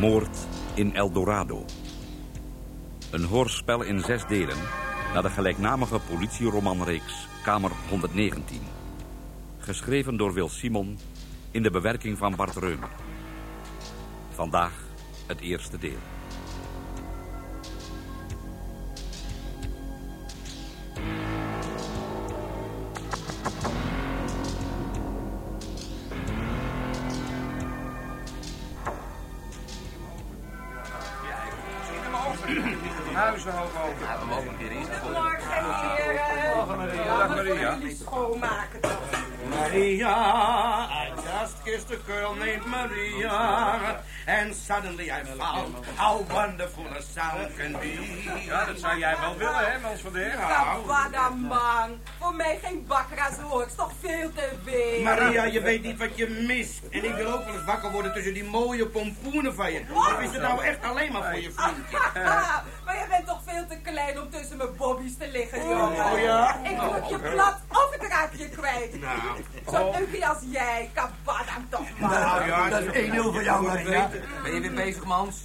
Moord in El Dorado. Een hoorspel in zes delen naar de gelijknamige politieromanreeks Kamer 119. Geschreven door Wil Simon in de bewerking van Bart Reumer. Vandaag het eerste deel. Huizen hoog over. Ja, we mogen een keer in. Morgen, heren. Dag, Maria. Schoonmaken? Maria, I a girl named Maria. And suddenly I found how wonderful a sound can be. Ja, dat zou jij wel willen, hè, Mans van der Heer? Kabadamang. Voor mij geen bakkera's hoor. Het is toch veel te veel. Maria, je weet niet wat je mist. En ik wil ook wel eens wakker worden tussen die mooie pompoenen van je. Of is het nou echt alleen maar voor je vriendje? maar je bent toch veel te klein om tussen mijn bobby's te liggen, jongen. Oh, ja? Ik druk je plat of ik raak je kwijt. Nou. Zo'n ukkie als jij, kabadam toch maar. Nou ja, Dat is 1-0 voor jou, Maria. Ben je weer bezig, Mans?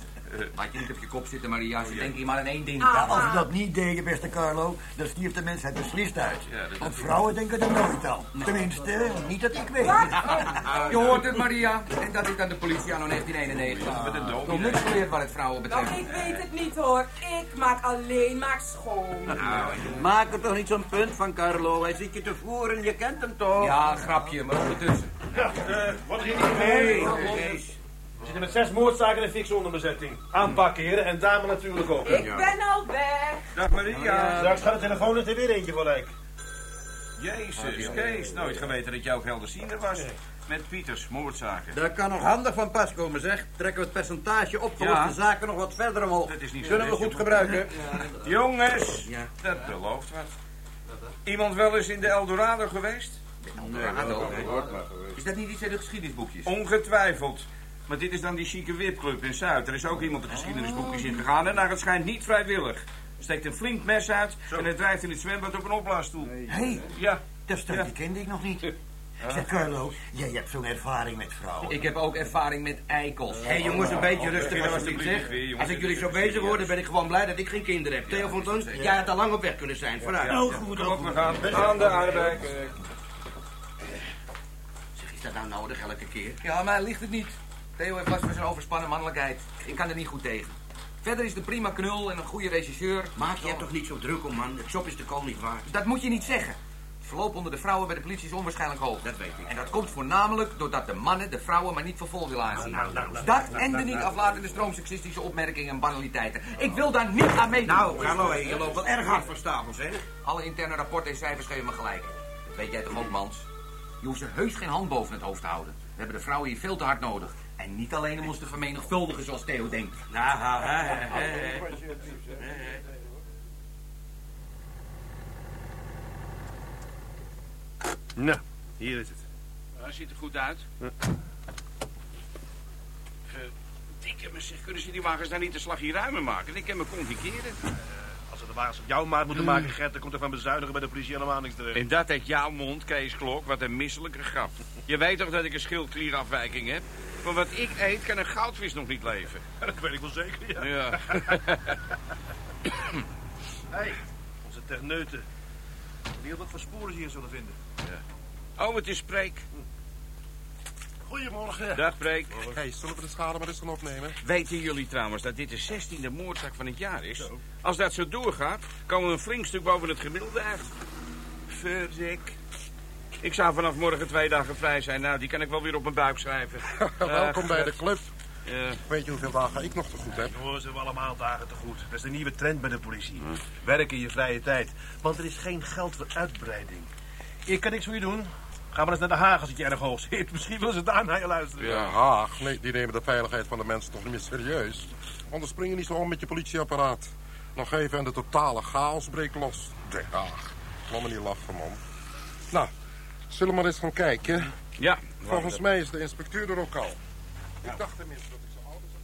Laat je niet op je kop zitten, Maria. Ze denken hier maar aan één ding. Ah. Ja, als we dat niet deden, beste Carlo, dan stierf de mensheid beslist uit. Want vrouwen denken er nooit aan. Tenminste, niet dat ik weet. Je hoort het, Maria. En dat is dan de politie anno 1991. Met een Nog niks geleerd wat het vrouwen Nou, betreft. ik weet het niet hoor. Ik maak alleen maar schoon. Maak er toch niet zo'n punt van, Carlo. Hij zit je te voeren, je kent hem toch? Ja, grapje, maar ondertussen. Wat is hier niet mee? We zitten met zes moordzaken en fikse onderbezetting. Aanpakken, heren, en dame natuurlijk ook. Ik ben al weg. Dag, Maria. Straks gaat de telefoon er weer eentje voor lijk. Jezus, Kees. Nooit geweten dat jij ook helderziende was. Met Pieters, moordzaken. Dat kan nog handig van pas komen, zeg. Trekken we het percentage opgeloste Ja. zaken nog wat verder omhoog. Dat is niet zo Zullen we goed gebruiken? Jongens, Ja. dat belooft wat. Iemand wel eens in de Eldorado geweest? Eldorado. Is dat niet iets in de geschiedenisboekjes? Ongetwijfeld. Maar dit is dan die chique wipclub in Zuid. Er is ook iemand de geschiedenisboekjes ingegaan en naar het schijnt niet vrijwillig. Steekt een flink mes uit en het drijft in het zwembad op een opblaasstoel. Hé, hey, Ja, dat stuk Ja. die kende ik nog niet. Zeg, Carlo, jij hebt zo'n ervaring met vrouwen. Ik heb ook ervaring met eikels. Hé hey, jongens, een beetje rustig Alsjeblieft alsjeblieft zeg. weer, jongens. Als ik jullie zo bezig hoor, dan ben ik gewoon blij dat ik geen kinderen heb. Theo van ons, jij had al lang op weg kunnen zijn. Vooruit. Oh, goed, oh, op, we goed. gaan aan de arbeid. Zeg, is dat nou nodig elke keer? Ja, maar ligt het niet. Theo heeft last van zijn overspannen mannelijkheid. Ik kan er niet goed tegen. Verder is de prima knul en een goede regisseur. Maak je hebt toch niet zo druk om, man. Het job is de kool niet waard. Dat moet je niet zeggen. Het verloop onder de vrouwen bij de politie is onwaarschijnlijk hoog. Dat weet ik. En dat komt voornamelijk doordat de mannen de vrouwen maar niet voor vol willen aanzien. Nou, nou, nou, dat en de niet aflatende stroom seksistische opmerkingen en banaliteiten. Ik wil daar niet aan meedoen. Nou, hé, je loopt wel erg hard van stapel, zeg. Alle interne rapporten en cijfers geven me gelijk. Dat weet jij toch ook, Mans? Je hoeft ze heus geen hand boven het hoofd te houden. We hebben de vrouwen hier veel te hard nodig. En niet alleen om ons te vermenigvuldigen zoals Theo denkt. Nou. Nou, hier is het. Dat ziet er goed uit. Me zeg, kunnen ze die wagens daar niet een slagje ruimer maken? Ik kan me convikeren. Als we de wagens op jouw maat moeten maken, Gert, dan komt er van bezuinigen bij de politie helemaal niks terecht. En dat uit jouw mond, Kees Klok, wat een misselijke grap. Je weet toch dat ik een schildklierafwijking heb? Van wat ik eet kan een goudvis nog niet leven. Dat weet ik wel zeker, ja. Ja. Hé, onze techneuten. Wie weet wat voor sporen ze hier zullen vinden. Oh, het is Preek. Goedemorgen. Dag Preek. Hey, zullen we de schade maar eens gaan opnemen? Weten jullie trouwens dat dit de 16e moordzaak van het jaar is? Als dat zo doorgaat, komen we een flink stuk boven het gemiddelde uit. Ik zou vanaf morgen twee dagen vrij zijn. Nou, die kan ik wel weer op mijn buik schrijven. Welkom bij de club. Ja. Weet je hoeveel dagen ik nog te goed heb? Hoor, ze hebben allemaal dagen te goed. Dat is de nieuwe trend bij de politie. Werken in je vrije tijd. Want er is geen geld voor uitbreiding. Ik kan niks voor je doen. Ga maar eens naar de Haag als het je erg hoog zit. Misschien willen ze daar naar je luisteren. Ja, Haag. Nee, die nemen de veiligheid van de mensen toch niet meer serieus. Anders spring je niet zo om met je politieapparaat. Nog even en de totale chaos breekt los. De Haag. Laat me niet lachen, man. Nou, zullen we maar eens gaan kijken. Ja. Volgens mij is de inspecteur er ook al. Ik dacht tenminste dat ik zo oud was.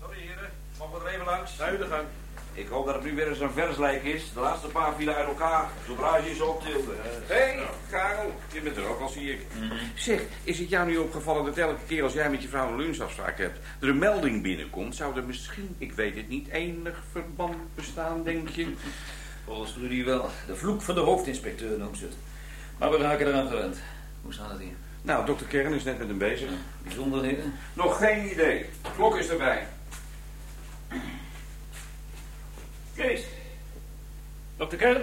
Sorry heren, mogen we er even langs? Naar uw gang. Ik hoop dat het nu weer eens een verslijk is. De laatste paar vielen uit elkaar, zodra je ze optilde. Hé, hey, Karel, je bent er ook al, zie ik. Zeg, is het jou nu opgevallen dat elke keer als jij met je vrouw een lunchafspraak hebt... er een melding binnenkomt? Zou er misschien, ik weet het niet, enig verband bestaan, denk je? Volgens Rudy wel. De vloek van de hoofdinspecteur noemt ze het. Maar we raken eraan gewend. Hoe staat het hier? Nou, dokter Kern is net met hem bezig. Bijzonderheden? Nog geen idee. Klok is erbij. Kees. Dokter Kern.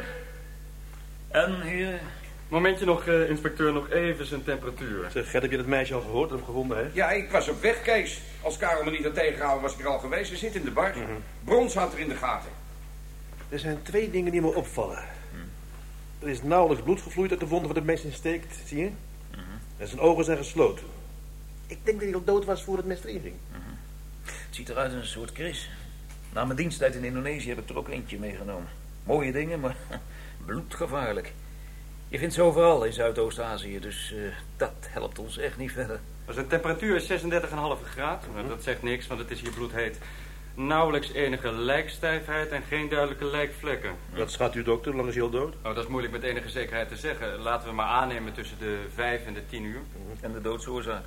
En hier... Momentje nog, eh, inspecteur, nog even zijn temperatuur. Zeg, Gert, heb je dat meisje al gehoord dat hem gevonden heeft? Ja, ik was op weg, Kees. Als Karel me niet had tegengehouden, was ik er al geweest. Ze zit in de bar. Brons had er in de gaten. Er zijn twee dingen die me opvallen. Er is nauwelijks bloed gevloeid uit de wonden waar de mes in steekt, zie je? En zijn ogen zijn gesloten. Ik denk dat hij al dood was voor het mes erin ging. Het ziet eruit als een soort kris. Na mijn diensttijd in Indonesië heb ik er ook eentje meegenomen. Mooie dingen, maar bloedgevaarlijk. Je vindt ze overal in Zuidoost-Azië, dus eh, dat helpt ons echt niet verder. Zijn temperatuur is 36,5 graden. Nou, dat zegt niks, want het is hier bloedheet. Nauwelijks enige lijkstijfheid en geen duidelijke lijkvlekken. Wat schat u, dokter? Hoe lang is hij al dood? Oh, dat is moeilijk met enige zekerheid te zeggen. Laten we maar aannemen tussen de 5 en de 10 uur. En de doodsoorzaak?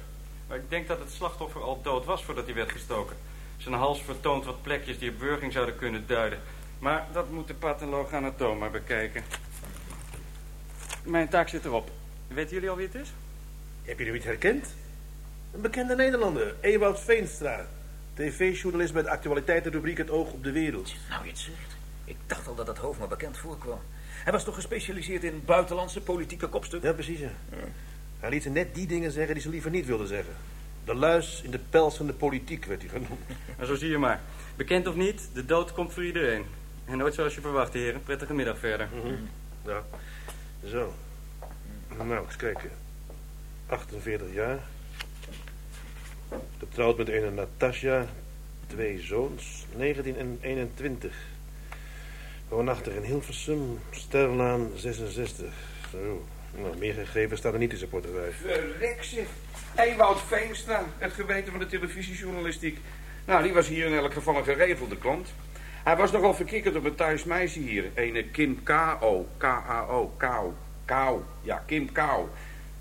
Maar ik denk dat het slachtoffer al dood was voordat hij werd gestoken. Zijn hals vertoont wat plekjes die op wurging zouden kunnen duiden. Maar dat moet de patholoog anatoom maar bekijken. Mijn taak zit erop. Weten jullie al wie het is? Heb je hem niet herkend? Een bekende Nederlander, Ewout Veenstra. TV-journalist met de actualiteitenrubriek Het Oog op de Wereld. Nou, je het zegt. Ik dacht al dat dat hoofd me bekend voorkwam. Hij was toch gespecialiseerd in buitenlandse politieke kopstukken? Ja, precies. Ja. Hij liet ze net die dingen zeggen die ze liever niet wilden zeggen. De luis in de pels van de politiek werd hij genoemd. En zo zie je maar. Bekend of niet, de dood komt voor iedereen. En nooit zoals je verwacht, heren. Prettige middag verder. Ja, zo. Nou, eens kijken. 48 jaar. Getrouwd met een Natasja. Twee zoons, 19 en 21. Woonachtig in Hilversum, Sterlaan 66. Zo. Meer gegevens staan er niet in zijn portefeuille. Verrek zeg. Ewout Veenstra, het geweten van de televisiejournalistiek. Nou, die was hier in elk geval een geregelde klant. Hij was nogal verkikkerd op een thuis meisje hier. Ene Kim K.O. K-A-O. Kou. Kou. Ja, Kim Kou.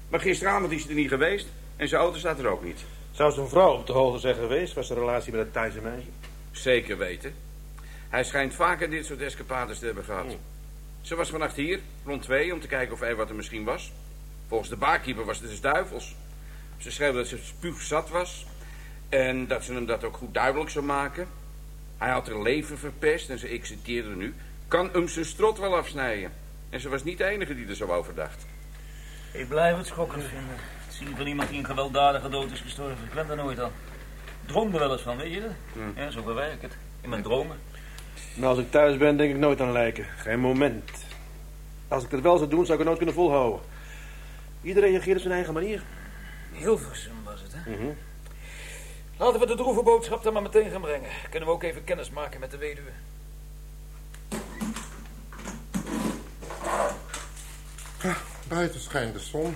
Maar gisteravond is ze er niet geweest. En zijn auto staat er ook niet. Zou zijn vrouw op de hoogte zijn geweest? Was de relatie met het Thaise meisje? Zeker weten. Hij schijnt vaker dit soort escapades te hebben gehad. Ze was vannacht hier, rond twee, om te kijken of wat er misschien was. Volgens de barkeeper was het dus duivels. Ze schreeuwde dat ze spuugzat was. En dat ze hem dat ook goed duidelijk zou maken. Hij had haar leven verpest en ze, ik citeerde nu... kan hem zijn strot wel afsnijden. En ze was niet de enige die er zo over dacht. Ik blijf het schokkend vinden. Het zien van iemand die een gewelddadige dood is gestorven. Ik ben er nooit al. Droom er wel eens van, weet je dat? Ja, zo bewerk ik het. In mijn dromen. Nou, als ik thuis ben, denk ik nooit aan lijken. Geen moment. Als ik dat wel zou doen, zou ik het nooit kunnen volhouden. Iedereen reageert op zijn eigen manier. Hilversum was het, hè? Mhm. Laten we de droeve boodschap dan maar meteen gaan brengen. Kunnen we ook even kennis maken met de weduwe. Buiten schijnt de zon.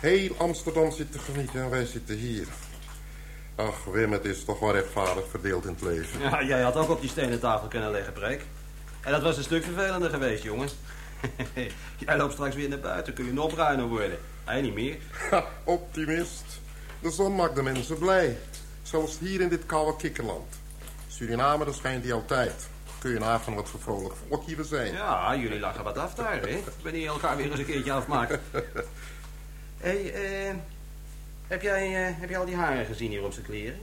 Heel Amsterdam zit te genieten en wij zitten hier. Ach, Wim, het is toch wel rechtvaardig verdeeld in het leven. Ja, jij had ook op die stenen tafel kunnen leggen, Preek. En dat was een stuk vervelender geweest, jongen. jij loopt straks weer naar buiten, kun je nog bruiner worden. Hij niet meer. Ha, optimist. De zon maakt de mensen blij. Zelfs hier in dit koude kikkerland. Suriname, daar schijnt die altijd. Kun je nagaan wat voor vrolijk volk hier we zijn. Ja, jullie lachen wat af daar, hè? Wanneer je elkaar weer eens een keertje afmaakt. Hé, hey, eh, heb, jij, eh, heb jij al die haren gezien hier op zijn kleren?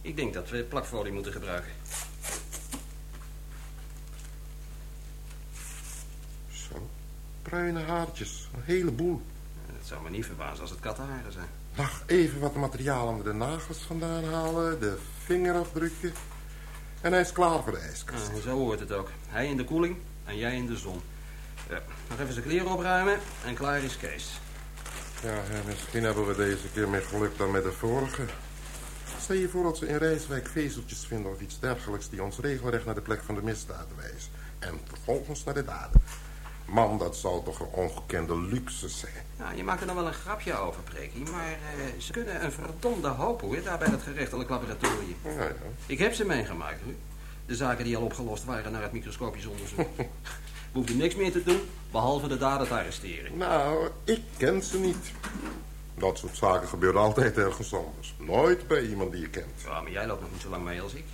Ik denk dat we plakfolie moeten gebruiken. Zo, bruine haartjes. Een heleboel. Het zou me niet verbazen als het kattenharen zijn. Nog even wat materiaal onder de nagels vandaan halen. De vingerafdrukken. En hij is klaar voor de ijskast. Ja, zo hoort het ook. Hij in de koeling en jij in de zon. Ja, nog even zijn kleren opruimen en klaar is Kees. Ja, ja, misschien hebben we deze keer meer geluk dan met de vorige. Stel je voor dat ze in Rijswijk vezeltjes vinden of iets dergelijks... die ons regelrecht naar de plek van de misdaad wijst. En vervolgens naar de daden. Man, dat zou toch een ongekende luxe zijn. Ja, je maakt er dan wel een grapje over, Prekie. Maar eh, ze kunnen een verdomde hoop, hoor, daar bij het gerechtelijk laboratorium. Ja, ja. Ik heb ze meegemaakt, hoor. de zaken die al opgelost waren naar het microscopisch onderzoek. We hoefden niks meer te doen, behalve de dader te arresteren. Nou, ik ken ze niet. Dat soort zaken gebeuren altijd ergens anders. Nooit bij iemand die je kent. Ja, maar jij loopt nog niet zo lang mee als ik.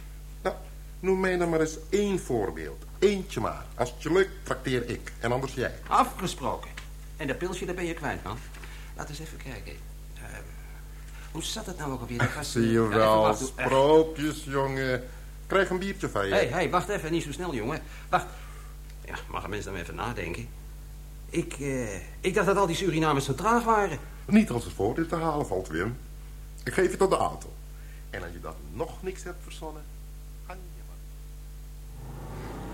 Nou, noem mij dan maar eens één voorbeeld. Eentje maar. Als het je lukt, trakteer ik. En anders jij. Afgesproken. En dat pilsje, daar ben je kwijt, man. Laat eens even kijken. Eh, hoe zat het nou ook alweer? Dat was, Zie je Ja, wel, sprookjes, jongen. Krijg een biertje van je. Hé, hey, hey, wacht even. Niet zo snel, jongen. Wacht. Ja, mag een mens dan even nadenken? Ik, eh, ik dacht dat al die Surinamers zo traag waren. Niet als het voordeel te halen valt, Wim. Ik geef je tot de auto. En als je dat nog niks hebt verzonnen, hang je maar.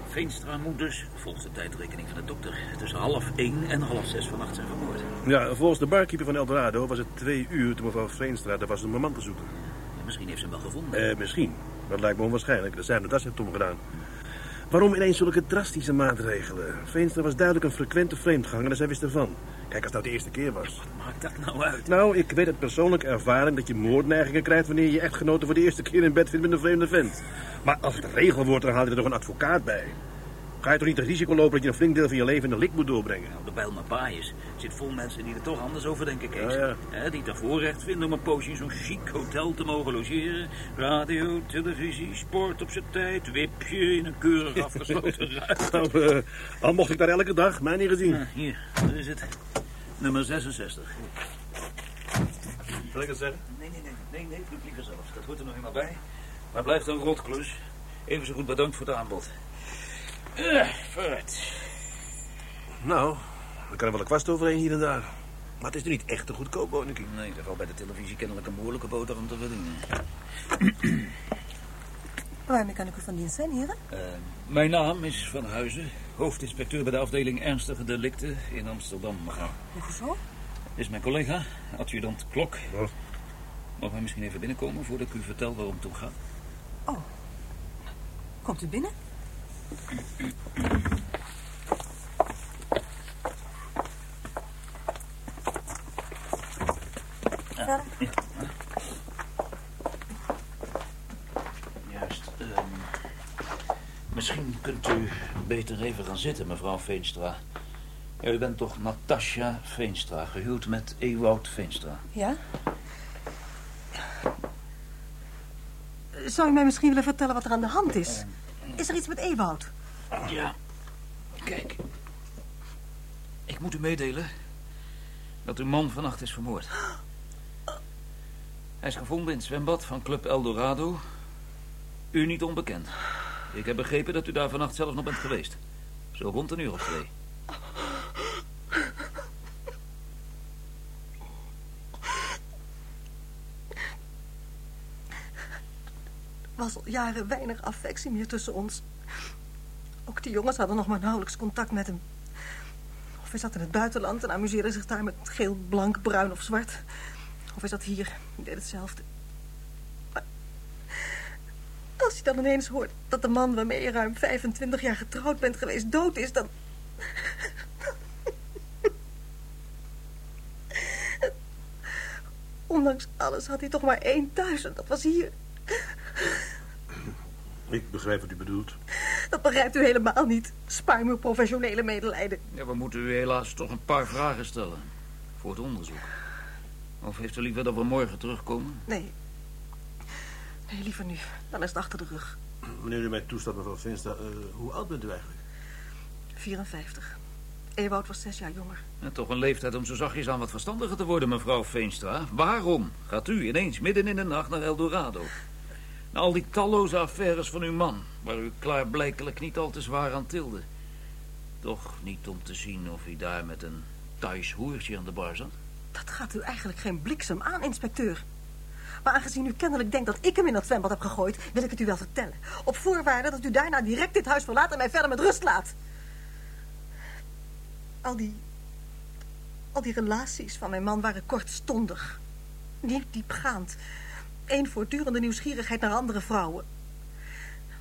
Veenstra moet dus, volgens de tijdrekening van de dokter, tussen half één en half zes vannacht zijn vermoord. Ja, volgens de barkeeper van Eldorado was het twee uur toen mevrouw Veenstra er was om een man te zoeken. Misschien heeft ze hem wel gevonden. Eh, misschien. Dat lijkt me onwaarschijnlijk. Dat zijn de das heeft Tom gedaan. Waarom ineens zulke drastische maatregelen? Veenstra was duidelijk een frequente vreemdganger en zij wist ervan. Kijk, als nou de eerste keer was. Wat maakt dat nou uit? Nou, ik weet uit persoonlijke ervaring dat je moordneigingen krijgt... wanneer je je echtgenote voor de eerste keer in bed vindt met een vreemde vent. Maar als het regel wordt, dan haal je er toch een advocaat bij. Ga je toch niet het risico lopen dat je een flink deel van je leven in de lik moet doorbrengen? Nou, de bijl maar paai is. zit vol mensen die er toch anders over denken, Kees. Ja, die het voorrecht vinden om een poosje in zo'n chic hotel te mogen logeren. Radio, televisie, sport op zijn tijd, wipje in een keurig afgesloten ruimte. Nou, eh, al mocht ik daar elke dag, mij niet gezien. Ja, hier, daar is het. Nummer 66. Zal ik het zeggen? Nee, nee, nee, nee, nee, doe het liever zelf. Dat hoort er nog eenmaal bij. Maar het blijft een rotklus. Even zo goed bedankt voor het aanbod. Eh, vooruit. Nou, dan kan er wel een kwast overheen hier en daar. Maar het is er niet echt te goedkoop, woningkie. Nee, er valt bij de televisie kennelijk een behoorlijke boterham te verdienen. Waarmee kan ik u van dienst zijn, heren? Eh, mijn naam is Van Huizen, hoofdinspecteur bij de afdeling Ernstige Delicten in Amsterdam. Hoezo? Dit is mijn collega, adjudant Klok. Mag wij misschien even binnenkomen voordat ik u vertel waarom het om gaat? Oh. Komt u binnen? Verder. Juist. ehm, misschien kunt u beter even gaan zitten, mevrouw Veenstra. Ja, u bent toch Natasja Veenstra, gehuwd met Ewout Veenstra. Ja? Zou u mij misschien willen vertellen wat er aan de hand is? Is er iets met Ewoud? Ja. Kijk. Ik moet u meedelen dat uw man vannacht is vermoord. Hij is gevonden in het zwembad van Club Eldorado. U niet onbekend. Ik heb begrepen dat u daar vannacht zelf nog bent geweest. Zo rond een uur of twee. Was al jaren weinig affectie meer tussen ons. Ook de jongens hadden nog maar nauwelijks contact met hem. Of hij zat in het buitenland en amuseerde zich daar met geel, blank, bruin of zwart. Of hij zat hier en deed hetzelfde. Maar als je dan ineens hoort dat de man waarmee je ruim 25 jaar getrouwd bent geweest dood is, dan... Ondanks alles had hij toch maar één thuis en dat was hier. Ik begrijp wat u bedoelt. Dat begrijpt u helemaal niet. Spaar me uw professionele medelijden. Ja, we moeten u helaas toch een paar vragen stellen. Voor het onderzoek. Of heeft u liever dat we morgen terugkomen? Nee. Nee, liever nu. Dan is het achter de rug. Wanneer u mij toestaat, mevrouw Veenstra, eh, hoe oud bent u eigenlijk? 54. Ewout was zes jaar jonger. Ja, toch een leeftijd om zo zachtjes aan wat verstandiger te worden, mevrouw Veenstra. Waarom gaat u ineens midden in de nacht naar Eldorado? Na al die talloze affaires van uw man, waar u klaarblijkelijk niet al te zwaar aan tilde. Toch niet om te zien of hij daar met een Thais hoertje aan de bar zat? Dat gaat u eigenlijk geen bliksem aan, inspecteur. Maar aangezien u kennelijk denkt dat ik hem in dat zwembad heb gegooid... wil ik het u wel vertellen. Op voorwaarde dat u daarna direct dit huis verlaat... en mij verder met rust laat. Al die... al die relaties van mijn man waren kortstondig. Niet diepgaand. Eén voortdurende nieuwsgierigheid naar andere vrouwen.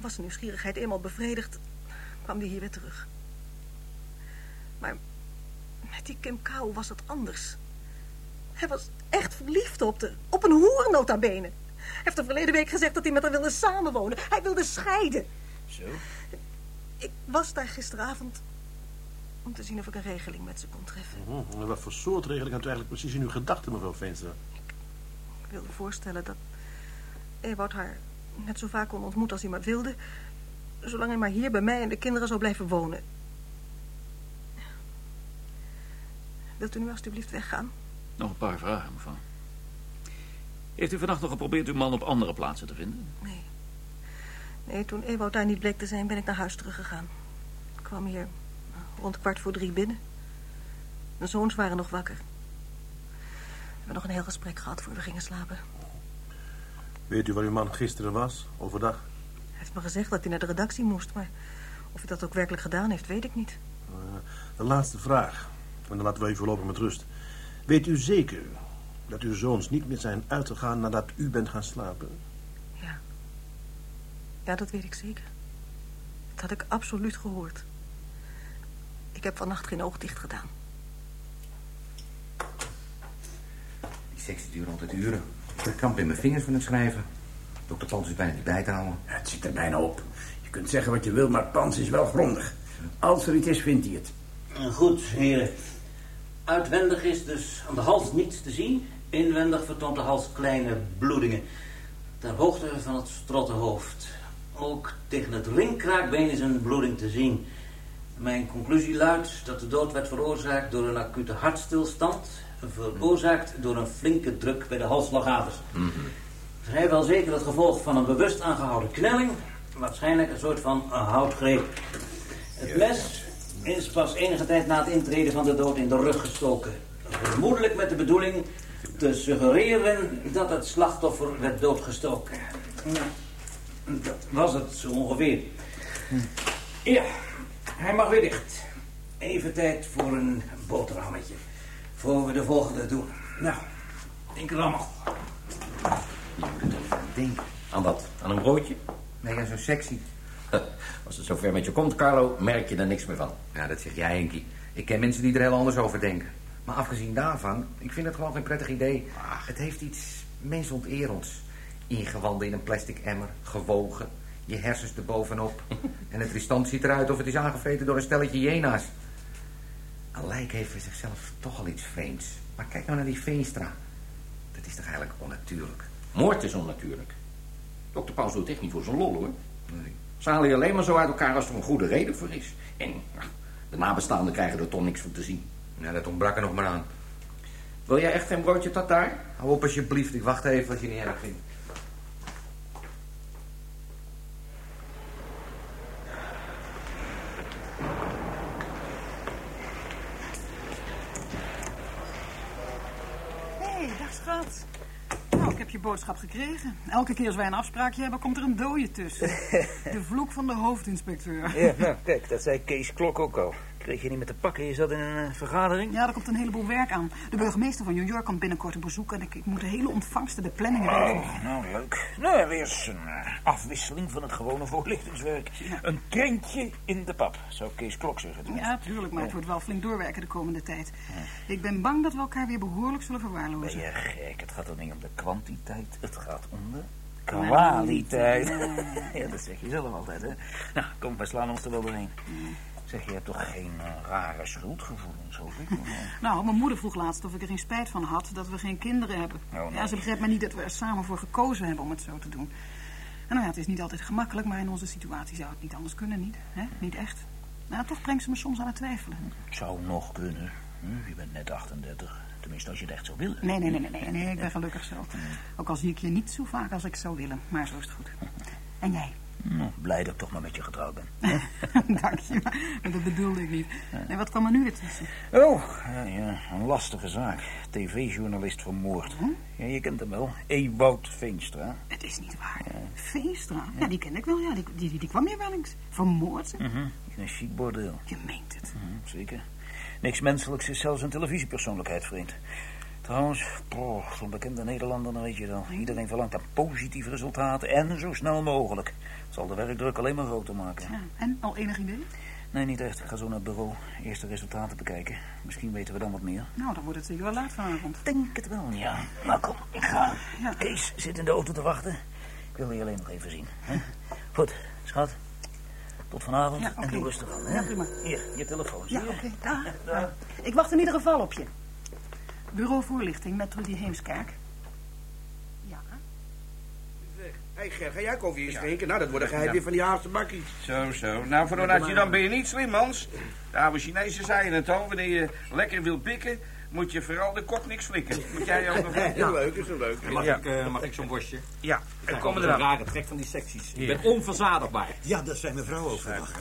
Was de nieuwsgierigheid eenmaal bevredigd... kwam die hier weer terug. Maar met die Kim Kou was het anders... Hij was echt verliefd op de, op een hoer nota bene. Hij heeft de verleden week gezegd dat hij met haar wilde samenwonen. Hij wilde scheiden. Zo? Ik was daar gisteravond om te zien of ik een regeling met ze kon treffen. En wat voor soort regeling had u eigenlijk precies in uw gedachten, mevrouw Veenstra? Ik wilde voorstellen dat Ewout haar net zo vaak kon ontmoeten als hij maar wilde... zolang hij maar hier bij mij en de kinderen zou blijven wonen. Wilt u nu alstublieft weggaan? Nog een paar vragen, mevrouw. Heeft u vannacht nog geprobeerd uw man op andere plaatsen te vinden? Nee. Nee, toen Ewout daar niet bleek te zijn, ben ik naar huis teruggegaan. Ik kwam hier rond kwart voor drie binnen. Mijn zoons waren nog wakker. We hebben nog een heel gesprek gehad voor we gingen slapen. Weet u waar uw man gisteren was, overdag? Hij heeft me gezegd dat hij naar de redactie moest, maar of hij dat ook werkelijk gedaan heeft, weet ik niet. Uh, de laatste vraag. En dan laten we u voorlopig met rust. Weet u zeker dat uw zoons niet meer zijn uitgegaan nadat u bent gaan slapen? Ja. Ja, dat weet ik zeker. Dat had ik absoluut gehoord. Ik heb vannacht geen oog dicht gedaan. Die seks duurt altijd uren. Ik kramp in mijn vingers van het schrijven. Dokter Pans is bijna niet bij te houden. Ja, het zit er bijna op. Je kunt zeggen wat je wil, maar Pans is wel grondig. Als er iets is, vindt hij het. Goed, heren. Uitwendig is dus aan de hals niets te zien. Inwendig vertoont de hals kleine bloedingen. Ter hoogte van het strottenhoofd. Ook tegen het ringkraakbeen is een bloeding te zien. Mijn conclusie luidt dat de dood werd veroorzaakt door een acute hartstilstand... veroorzaakt door een flinke druk bij de halsslagaders. Mhm. Vrijwel zeker het gevolg van een bewust aangehouden knelling... waarschijnlijk een soort van een houtgreep. Het mes is pas enige tijd na het intreden van de dood in de rug gestoken. Vermoedelijk met de bedoeling te suggereren dat het slachtoffer werd doodgestoken. Dat was het zo ongeveer. Ja, hij mag weer dicht. Even tijd voor een boterhammetje. Voor we de volgende doen. Nou, denk er allemaal. Je moet er even aan denken. Aan wat? Aan een broodje? Nee, ja, zo sexy. Als het zover met je komt, Carlo, merk je er niks meer van. Ja, dat zeg jij, Henkie. Ik ken mensen die er heel anders over denken. Maar afgezien daarvan, ik vind het gewoon geen prettig idee. Het heeft iets mensonterends. Ingewanden in een plastic emmer, gewogen, je hersens erbovenop. en het restant ziet eruit of het is aangevreten door een stelletje hyena's. Lijk heeft voor zichzelf toch al iets vreemds. Maar kijk nou naar die Veenstra. Dat is toch eigenlijk onnatuurlijk? Moord is onnatuurlijk. Dokter Paus doet echt niet voor zijn lol, hoor. Nee. Ze halen je alleen maar zo uit elkaar als er een goede reden voor is. En nou, de nabestaanden krijgen er toch niks van te zien. Ja, dat ontbrak er nog maar aan. Wil jij echt geen broodje tartaar? Hou op alsjeblieft, ik wacht even als je niet erg vindt. Hé, hey, dag schat. Nou, gekregen. Elke keer als wij een afspraakje hebben, komt er een dode tussen. De vloek van de hoofdinspecteur. Ja, nou, kijk, dat zei Kees Klok ook al. Kreeg je niet met te pakken? Je zat in een uh, vergadering? Ja, er komt een heleboel werk aan. De burgemeester van New York komt binnenkort een bezoek... en ik, ik moet de hele ontvangsten, de planning regelen. Oh, nou, leuk. Nou, weer eens een uh, afwisseling van het gewone voorlichtingswerk. Ja. Een krentje in de pap, zou Kees Klok zeggen. Tenminste. Ja, tuurlijk, maar het wordt wel flink doorwerken de komende tijd. Ja. Ik ben bang dat we elkaar weer behoorlijk zullen verwaarlozen. Ben je gek? Het gaat toch niet om de kwantiteit, het gaat om de kwaliteit. Ja, dat zeg je zelf altijd, hè? Nou, kom, wij slaan ons er wel doorheen. Zeg, je hebt toch geen uh, rare schuldgevoelens, hoop ik? nou, mijn moeder vroeg laatst of ik er geen spijt van had dat we geen kinderen hebben. Oh, nee. Ja, ze begrijpt maar niet dat we er samen voor gekozen hebben om het zo te doen. En nou ja, het is niet altijd gemakkelijk, maar in onze situatie zou het niet anders kunnen, niet? Hè? Niet echt. Nou, toch brengt ze me soms aan het twijfelen. Het zou nog kunnen. Hm, je bent net 38. Tenminste, als je het echt zou willen. Nee, nee, nee, nee, nee, nee ik ben gelukkig zo. Ook al zie ik je niet zo vaak als ik zou willen. Maar zo is het goed. En jij? Nou, blij dat ik toch maar met je getrouwd ben. Dank je, maar dat bedoelde ik niet. En wat kwam er nu weer tussen? Oh, ja, ja, een lastige zaak. TV-journalist vermoord. Hm? Ja, je kent hem wel. Ewout Veenstra. Het is niet waar. Ja. Veenstra? Ja. die ken ik wel, ja. Die, die, die kwam hier wel eens. Vermoord? Mm -hmm. In een chic bordeel. Je meent het. Mm -hmm, zeker. Niks menselijks is zelfs een televisiepersoonlijkheid, vriend. Trouwens, zo'n bekende Nederlander, dan weet je dan. Iedereen verlangt aan positieve resultaten en zo snel mogelijk. Dat zal de werkdruk alleen maar groter maken. Ja, en al enig idee? Nee, niet echt. Ik ga zo naar het bureau. Eerst de resultaten bekijken. Misschien weten we dan wat meer. Nou, dan wordt het zeker wel laat vanavond. Denk het wel, ja. Nou, kom, ik ga. Kees zit in de auto te wachten. Ik wil je alleen nog even zien. Hè? Goed, schat. Tot vanavond Ja, en doe rustig aan. Hè? Ja, prima. Hier, je telefoon. Ja, oké. Dag. Ik wacht in ieder geval op je. Bureau voorlichting met Trudy Heemskerk. Hé hey Ger, ga jij koffie inschenken? Nou, dat wordt een geheim weer van die Haagse bakkie. Zo, zo. Nou, voor een adjudant ben je niet slim, Hans. De oude Chinezen zeiden het al. Wanneer je lekker wil pikken, moet je vooral de kop niks flikken. Moet jij ook nog... Heel leuk, is wel leuk. Mag Ja. ik, eh, mag ik zo'n worstje? Ja, en en kom kom er een rare trek van die secties. Je bent onverzadigbaar. Ja, dat zijn mevrouw ook verwacht.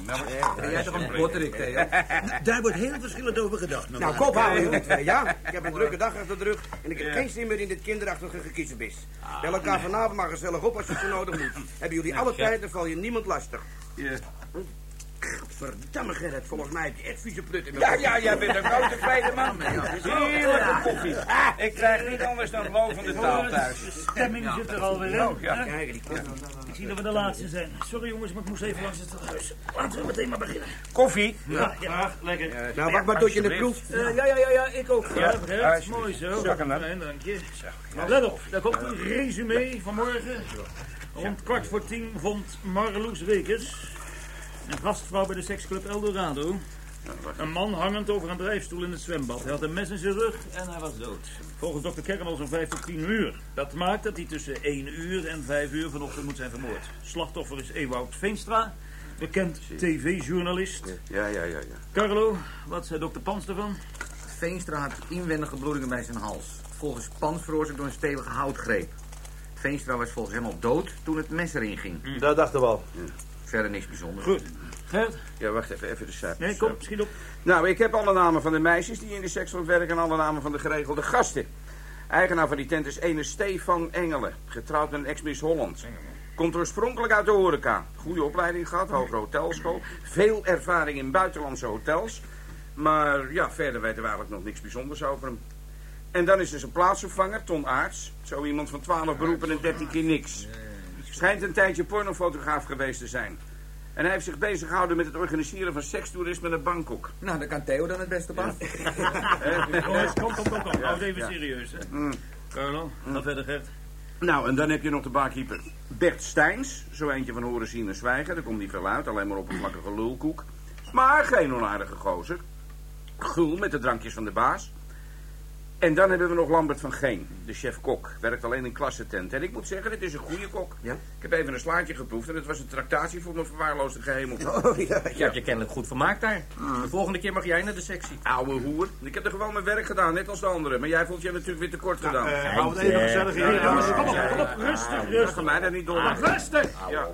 Ben jij toch een botterik, Theo? Daar wordt heel verschillend over gedacht. Nou, kop houden jullie twee, ja? Ik heb een drukke dag achter de rug en ik heb geen zin meer in dit kinderachtige gekiezenbis. Bel elkaar vanavond maar gezellig op als je het zo nodig moet. Hebben jullie alle tijd, dan val je niemand lastig. Ja. Verdamme Gerrit, volgens mij heb je echt vieze prut in Ja, mijn ja, jij bent een grote tweede man. Heerlijke koffie. Ik krijg niet anders dan lovende taal thuis. De stemming zit er alweer in. Oh, ja. Kijk, die koffie. Ik zie dat we de laatste zijn. Sorry jongens, maar ik moest even langs het huis. Laten we meteen maar beginnen. Koffie? Ja, ja lekker. Nou, wacht maar tot je het proeft. Eh, ja, ja, ja, ja, ik ook. Ja, Ja. Mooi zo. Zak hem dan. Dank je. Let op, daar komt een resume van morgen. Rond kwart voor tien vond Marloes Rekers, een gastvrouw bij de seksclub Eldorado, een man hangend over een drijfstoel in het zwembad. Hij had een mes in zijn rug en hij was dood. Volgens dokter Kernel zo'n 5 tot 10 uur. Dat maakt dat hij tussen 1 uur en 5 uur vanochtend moet zijn vermoord. Slachtoffer is Ewout Veenstra, bekend tv-journalist. Ja, ja, ja, ja. Carlo, wat zei dokter Pans ervan? Veenstra had inwendige bloedingen bij zijn hals. Volgens Pans veroorzaakt door een stevige houtgreep. Veenstra was volgens hem al dood toen het mes erin ging. Dat dachten we al. Verder niks bijzonders. Goed. Gert? Ja, wacht even, even de cijfers. Nee, kom, schiet op. Nou, ik heb alle namen van de meisjes die in de seksclub werken... en alle namen van de geregelde gasten. Eigenaar van die tent is ene Stefan Engelen. Getrouwd met een ex-Miss Holland. Komt oorspronkelijk uit de horeca. Goede opleiding gehad, hogere hotelschool. Veel ervaring in buitenlandse hotels. Maar ja, verder weten we eigenlijk nog niks bijzonders over hem. En dan is er zijn plaatsvervanger, Ton Aarts. Zo iemand van 12 beroepen en 13 keer niks. Schijnt een tijdje pornofotograaf geweest te zijn. En hij heeft zich bezig gehouden met het organiseren van sekstoerisme naar Bangkok. Nou, dan kan Theo dan het beste. Jongens, kom, kom, kom, kom. Hou het even Ja. serieus, hè. Mm. Carlo, ga verder, Gert. Nou, en dan heb je nog de barkeeper Bert Steins. Zo eentje van horen zien en zwijgen. Daar komt niet veel uit, alleen maar oppervlakkige lulkoek. Maar geen onaardige gozer. Gul met de drankjes van de baas. En dan hebben we nog Lambert van Geen, de chef-kok. Werkt alleen in klassentent. En ik moet zeggen, het is een goede kok. Ja? Ik heb even een slaatje geproefd en het was een tractatie voor mijn verwaarloosde gehemel. Oh, ja, Je hebt je kennelijk goed vermaakt daar. De volgende keer mag jij naar de sectie. Oude hoer. Ik heb er gewoon mijn werk gedaan, net als de anderen. Maar jij voelt je natuurlijk weer tekort gedaan. eh, hou het even gezellig in. Ja, ja, kom op, ja, kom op. ja. Rustig, Ja, rustig. Mij daar niet door. Ah, rustig! Ja.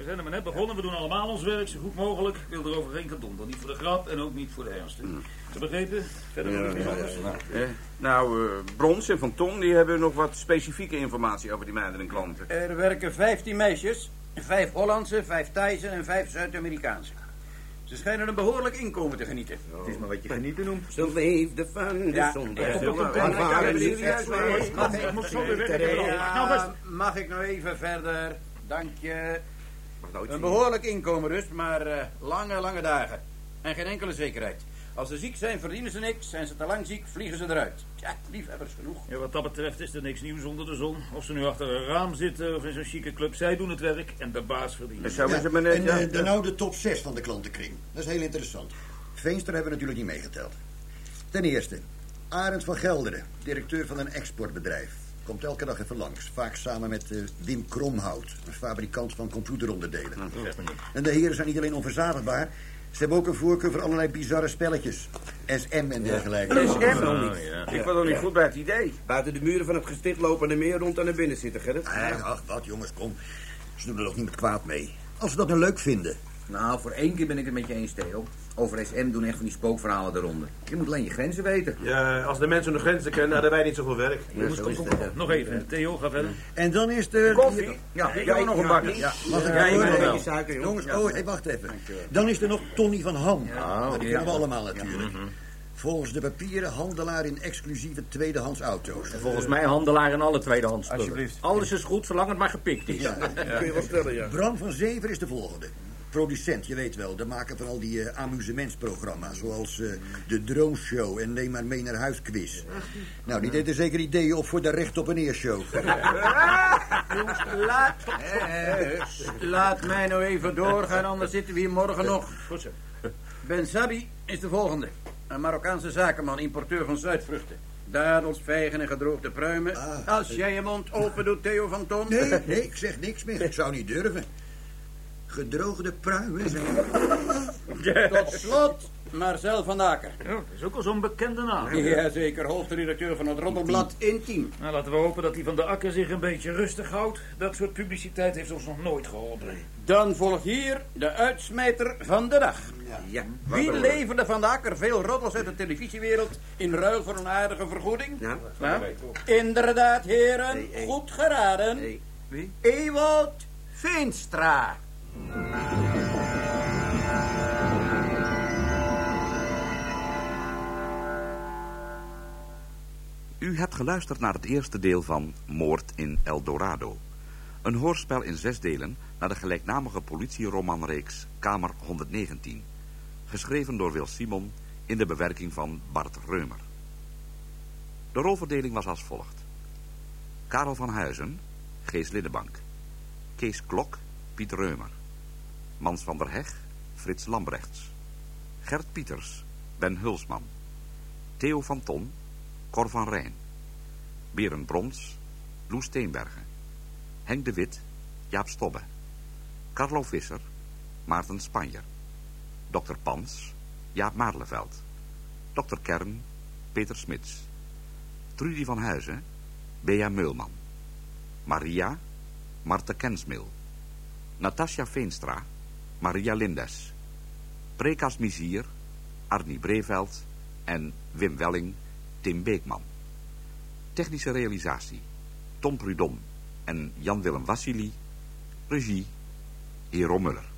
We zijn er maar net begonnen. We doen allemaal ons werk zo goed mogelijk. Ik wil erover geen gedonder. Niet voor de grap en ook niet voor de ernst. Mm. Begrepen? Verder ja, ja. Ja. Eh, nou, eh, Brons en Van Ton, die hebben nog wat specifieke informatie over die meiden en klanten. Er werken 15 meisjes. Vijf Hollandse, vijf Thaise en vijf Zuid-Amerikaanse. Ze schijnen een behoorlijk inkomen te genieten. Het is maar wat je genieten noemt. Zo leef de van de zonde. Nou, mag ik nou even verder? Dank je. Mag nooit Een zien. behoorlijk inkomen dus, maar eh, lange, lange dagen. En geen enkele zekerheid. Als ze ziek zijn, verdienen ze niks. Zijn ze te lang ziek, vliegen ze eruit. Tja, liefhebbers genoeg. Ja, wat dat betreft is er niks nieuws onder de zon. Of ze nu achter een raam zitten of in zo'n chique club. Zij doen het werk en de baas verdient. Zo is Ja, het maar net. en ja. eh, dan nou de top 6 van de klantenkring. Dat is heel interessant. Veenstra hebben we natuurlijk niet meegeteld. Ten eerste, Arend van Gelderen, directeur van een exportbedrijf. Komt elke dag even langs. Vaak samen met eh, Wim Kromhout, een fabrikant van computeronderdelen. En de heren zijn niet alleen onverzadigbaar... ze hebben ook een voorkeur voor allerlei bizarre spelletjes. SM en dergelijke. SM? Oh, ja. Ik word nog niet goed bij het idee. Buiten de muren van het gesticht lopen er meer rond dan er binnen zitten, Gerrit. Eh, ach, wat jongens, kom. Ze doen er nog niet met kwaad mee. Als ze dat nou leuk vinden. Nou, voor één keer ben ik het met je eens, Theo. Over SM doen echt van die spookverhalen de ronde. Je moet alleen je grenzen weten. Ja, als de mensen hun grenzen kennen, hadden wij niet zoveel werk. Ja, het, ja. Nog even, Theo, ga verder. En dan is er... Koffie? Ja, ik heb ook nog een bakje. Ja, mag ik Ja, suiker, jongen. Jongens, oh, hey, wacht even. Dan is er nog Tony van Ham. dat kennen we allemaal natuurlijk. Volgens de papieren handelaar in exclusieve tweedehands auto's. Volgens mij handelaar in alle tweedehands spullen. Alsjeblieft. Alles is goed zolang het maar gepikt is. Ja. Kun je wel stellen, ja. Bram van Zever is de volgende. Producent, je weet wel. De maker van al die eh, amusementsprogramma's. Zoals eh, de Drone Show en Neem maar mee naar huis quiz. Nou, die deed er zeker ideeën op voor de Recht op een Eer show. Jongens, laat... Eh, laat mij nou even doorgaan, anders zitten we hier morgen nog. Goed zo. Ben Sabi is de volgende. Een Marokkaanse zakenman, importeur van zuidvruchten. Dadels, vijgen en gedroogde pruimen. Als jij je mond open doet, Theo van Ton. Nee, nee, ik zeg niks meer. Ik zou niet durven. Gedroogde pruimen zijn... Tot slot, Marcel van Aker. Ja, dat is ook al zo'n bekende naam. Jazeker, hoofdredacteur van het roddelblad Intiem. Nou, laten we hopen dat die van de Akker zich een beetje rustig houdt. Dat soort publiciteit heeft ons nog nooit geholpen. Dan volgt hier de uitsmijter van de dag. Ja. Wie leverde van de Akker veel roddels uit de televisiewereld in ruil voor een aardige vergoeding? Ja. Ja? Inderdaad, heren, Hey, hey. goed geraden. Hey, wie? Ewald Veenstra. U hebt geluisterd naar het eerste deel van Moord in El Dorado. Een hoorspel in zes delen naar de gelijknamige politieromanreeks Kamer 119. Geschreven door Wil Simon in de bewerking van Bart Reumer. De rolverdeling was als volgt. Karel van Huizen, Gees Liddebank. Kees Klok, Piet Reumer. Mans van der Heg, Frits Lambrechts. Gert Pieters, Ben Hulsman. Theo van Ton, Cor van Rijn. Berend Brons, Loes Steenbergen. Henk de Wit, Jaap Stobbe. Carlo Visser, Maarten Spanjer. Dr. Pans, Jaap Maarleveld. Dr. Kern, Peter Smits. Trudy van Huizen, Bea Meulman. Maria, Marta Kensmil. Natasja Veenstra, Maria Lindes. Prekas Mizier, Arnie Breveld en Wim Welling, Tim Beekman. Technische realisatie, Tom Prudom en Jan-Willem Wassili. Regie, Hero Muller.